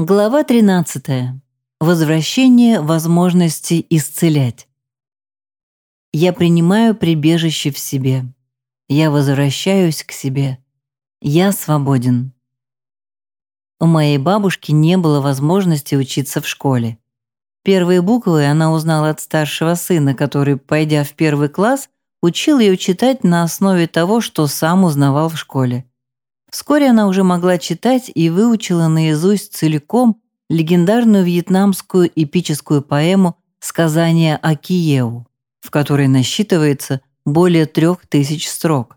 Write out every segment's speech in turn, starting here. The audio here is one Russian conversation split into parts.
Глава 13. Возвращение возможности исцелять. Я принимаю прибежище в себе. Я возвращаюсь к себе. Я свободен. У моей бабушки не было возможности учиться в школе. Первые буквы она узнала от старшего сына, который, пойдя в первый класс, учил ее читать на основе того, что сам узнавал в школе. Вскоре она уже могла читать и выучила наизусть целиком легендарную вьетнамскую эпическую поэму «Сказание о Киеу», в которой насчитывается более трех тысяч строк.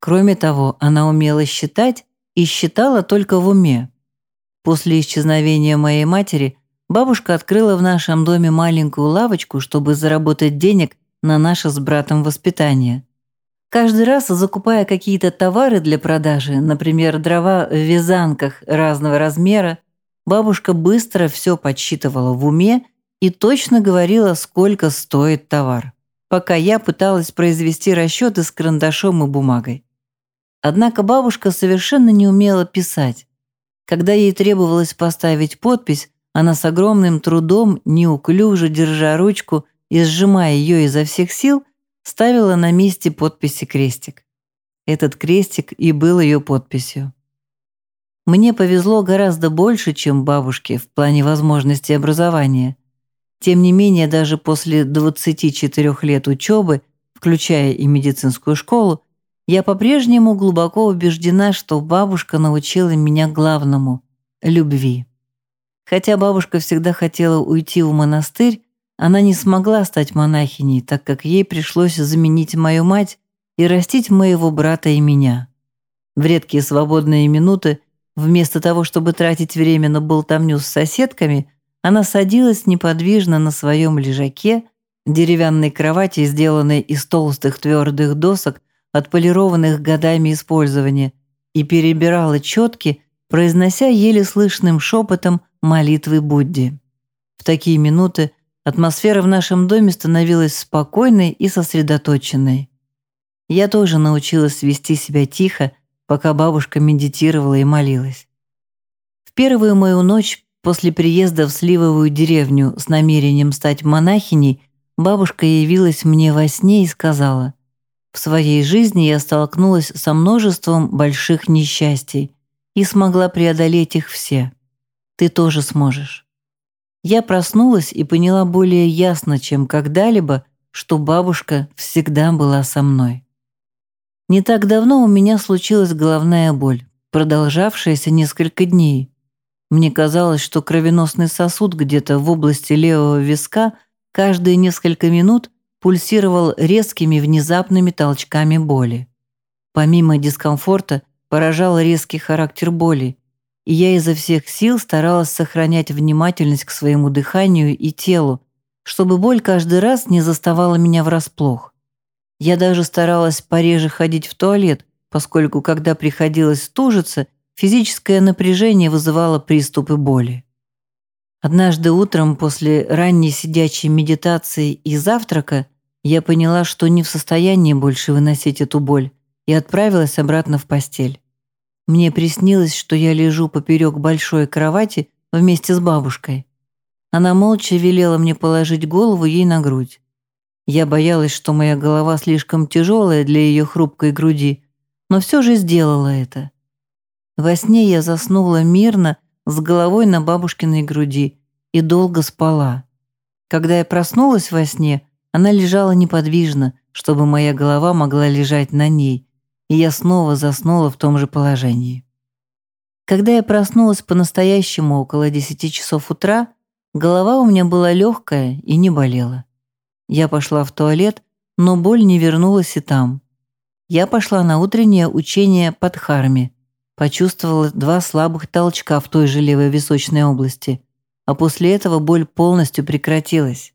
Кроме того, она умела считать и считала только в уме. После исчезновения моей матери бабушка открыла в нашем доме маленькую лавочку, чтобы заработать денег на наше с братом воспитание. Каждый раз, закупая какие-то товары для продажи, например, дрова в вязанках разного размера, бабушка быстро все подсчитывала в уме и точно говорила, сколько стоит товар, пока я пыталась произвести расчеты с карандашом и бумагой. Однако бабушка совершенно не умела писать. Когда ей требовалось поставить подпись, она с огромным трудом, неуклюже держа ручку и сжимая ее изо всех сил, ставила на месте подписи крестик. Этот крестик и был ее подписью. Мне повезло гораздо больше, чем бабушке в плане возможностей образования. Тем не менее, даже после 24 лет учебы, включая и медицинскую школу, я по-прежнему глубоко убеждена, что бабушка научила меня главному – любви. Хотя бабушка всегда хотела уйти в монастырь, она не смогла стать монахиней, так как ей пришлось заменить мою мать и растить моего брата и меня. В редкие свободные минуты, вместо того, чтобы тратить время на болтовню с соседками, она садилась неподвижно на своем лежаке, деревянной кровати, сделанной из толстых твердых досок, отполированных годами использования, и перебирала четки, произнося еле слышным шепотом молитвы Будди. В такие минуты Атмосфера в нашем доме становилась спокойной и сосредоточенной. Я тоже научилась вести себя тихо, пока бабушка медитировала и молилась. В первую мою ночь после приезда в Сливовую деревню с намерением стать монахиней бабушка явилась мне во сне и сказала, «В своей жизни я столкнулась со множеством больших несчастий и смогла преодолеть их все. Ты тоже сможешь». Я проснулась и поняла более ясно, чем когда-либо, что бабушка всегда была со мной. Не так давно у меня случилась головная боль, продолжавшаяся несколько дней. Мне казалось, что кровеносный сосуд где-то в области левого виска каждые несколько минут пульсировал резкими внезапными толчками боли. Помимо дискомфорта поражал резкий характер боли, и я изо всех сил старалась сохранять внимательность к своему дыханию и телу, чтобы боль каждый раз не заставала меня врасплох. Я даже старалась пореже ходить в туалет, поскольку, когда приходилось стужиться, физическое напряжение вызывало приступы боли. Однажды утром после ранней сидячей медитации и завтрака я поняла, что не в состоянии больше выносить эту боль, и отправилась обратно в постель. Мне приснилось, что я лежу поперек большой кровати вместе с бабушкой. Она молча велела мне положить голову ей на грудь. Я боялась, что моя голова слишком тяжелая для ее хрупкой груди, но все же сделала это. Во сне я заснула мирно, с головой на бабушкиной груди, и долго спала. Когда я проснулась во сне, она лежала неподвижно, чтобы моя голова могла лежать на ней, и я снова заснула в том же положении. Когда я проснулась по-настоящему около 10 часов утра, голова у меня была легкая и не болела. Я пошла в туалет, но боль не вернулась и там. Я пошла на утреннее учение под Харми, почувствовала два слабых толчка в той же левой височной области, а после этого боль полностью прекратилась.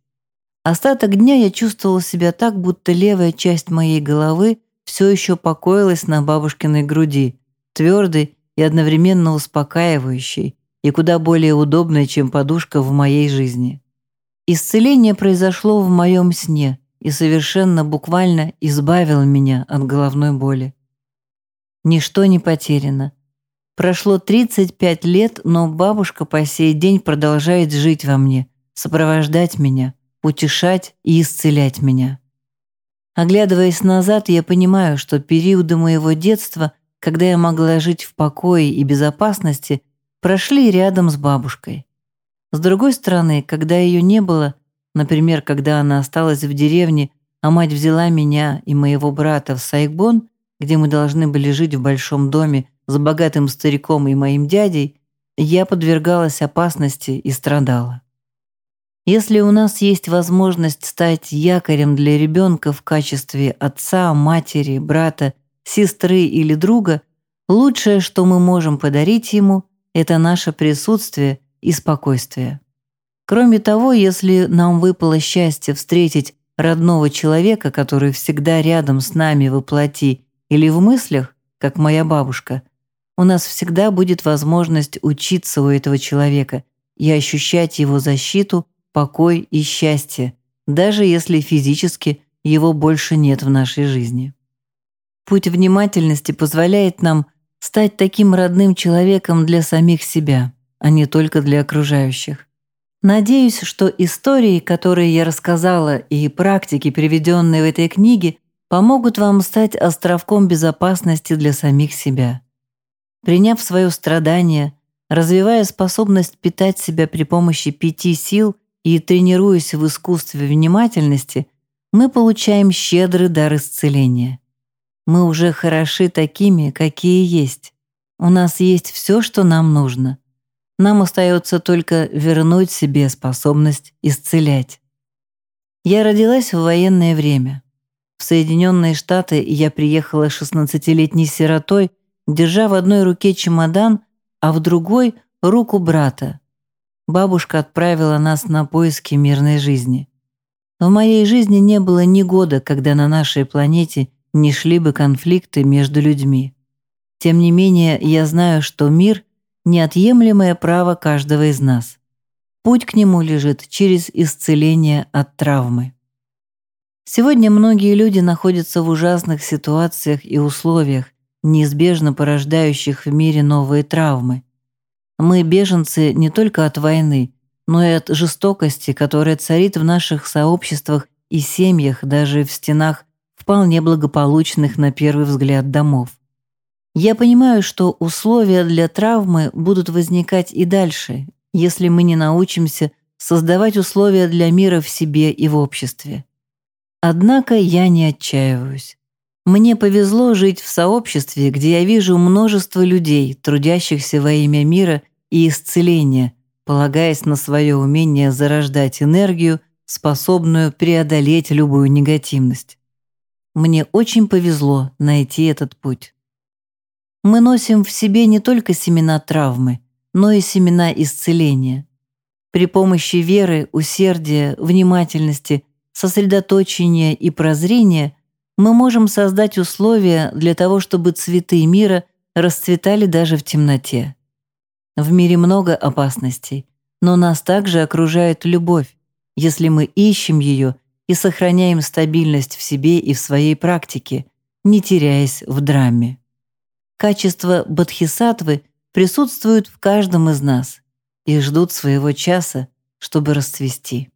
Остаток дня я чувствовала себя так, будто левая часть моей головы все еще покоилась на бабушкиной груди, твердой и одновременно успокаивающей, и куда более удобной, чем подушка в моей жизни. Исцеление произошло в моем сне и совершенно буквально избавило меня от головной боли. Ничто не потеряно. Прошло 35 лет, но бабушка по сей день продолжает жить во мне, сопровождать меня, утешать и исцелять меня. Оглядываясь назад, я понимаю, что периоды моего детства, когда я могла жить в покое и безопасности, прошли рядом с бабушкой. С другой стороны, когда ее не было, например, когда она осталась в деревне, а мать взяла меня и моего брата в Сайгбон, где мы должны были жить в большом доме с богатым стариком и моим дядей, я подвергалась опасности и страдала. Если у нас есть возможность стать якорем для ребенка в качестве отца, матери, брата, сестры или друга, лучшее, что мы можем подарить ему, это наше присутствие и спокойствие. Кроме того, если нам выпало счастье встретить родного человека, который всегда рядом с нами воплоти или в мыслях, как моя бабушка – у нас всегда будет возможность учиться у этого человека и ощущать его защиту, покой и счастье, даже если физически его больше нет в нашей жизни. Путь внимательности позволяет нам стать таким родным человеком для самих себя, а не только для окружающих. Надеюсь, что истории, которые я рассказала, и практики, приведенные в этой книге, помогут вам стать островком безопасности для самих себя. Приняв свое страдание, развивая способность питать себя при помощи пяти сил и тренируясь в искусстве внимательности, мы получаем щедрый дар исцеления. Мы уже хороши такими, какие есть. У нас есть все, что нам нужно. Нам остается только вернуть себе способность исцелять. Я родилась в военное время. В Соединенные Штаты я приехала 16-летней сиротой – держа в одной руке чемодан, а в другой — руку брата. Бабушка отправила нас на поиски мирной жизни. В моей жизни не было ни года, когда на нашей планете не шли бы конфликты между людьми. Тем не менее, я знаю, что мир — неотъемлемое право каждого из нас. Путь к нему лежит через исцеление от травмы. Сегодня многие люди находятся в ужасных ситуациях и условиях, неизбежно порождающих в мире новые травмы. Мы беженцы не только от войны, но и от жестокости, которая царит в наших сообществах и семьях, даже в стенах вполне благополучных на первый взгляд домов. Я понимаю, что условия для травмы будут возникать и дальше, если мы не научимся создавать условия для мира в себе и в обществе. Однако я не отчаиваюсь. Мне повезло жить в сообществе, где я вижу множество людей, трудящихся во имя мира и исцеления, полагаясь на свое умение зарождать энергию, способную преодолеть любую негативность. Мне очень повезло найти этот путь. Мы носим в себе не только семена травмы, но и семена исцеления. При помощи веры, усердия, внимательности, сосредоточения и прозрения – мы можем создать условия для того, чтобы цветы мира расцветали даже в темноте. В мире много опасностей, но нас также окружает любовь, если мы ищем ее и сохраняем стабильность в себе и в своей практике, не теряясь в драме. Качества бодхисаттвы присутствуют в каждом из нас и ждут своего часа, чтобы расцвести.